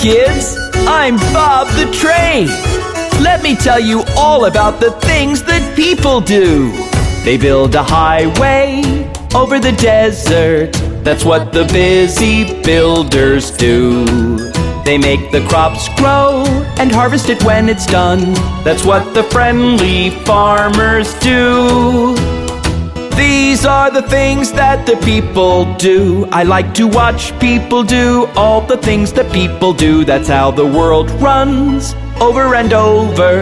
kids. I'm Bob the Train. Let me tell you all about the things that people do. They build a highway over the desert. That's what the busy builders do. They make the crops grow and harvest it when it's done. That's what the friendly farmers do. These are the things that the people do. I like to watch people do all the things that people do. That's how the world runs over and over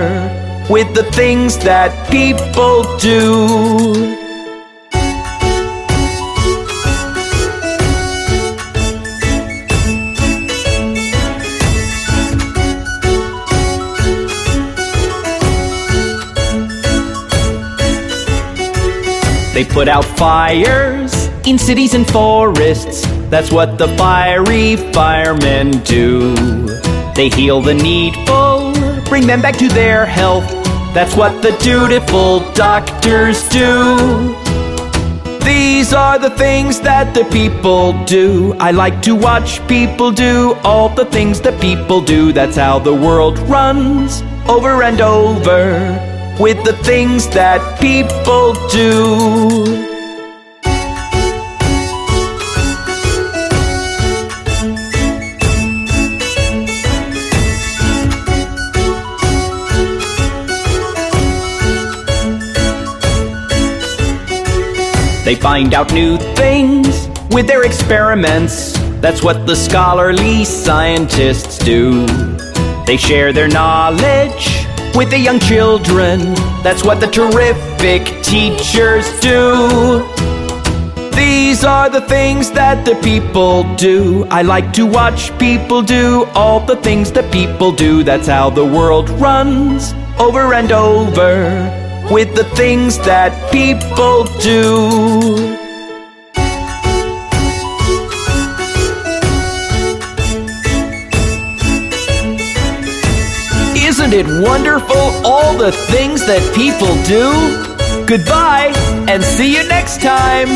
with the things that people do. They put out fires in cities and forests. That's what the fiery firemen do. They heal the needful, bring them back to their health. That's what the dutiful doctors do. These are the things that the people do. I like to watch people do all the things that people do. That's how the world runs over and over with the things that people do. They find out new things with their experiments. That's what the scholarly scientists do. They share their knowledge with the young children. That's what the terrific teachers do. These are the things that the people do. I like to watch people do all the things that people do. That's how the world runs over and over with the things that people do. Isn't it wonderful all the things that people do? Goodbye and see you next time.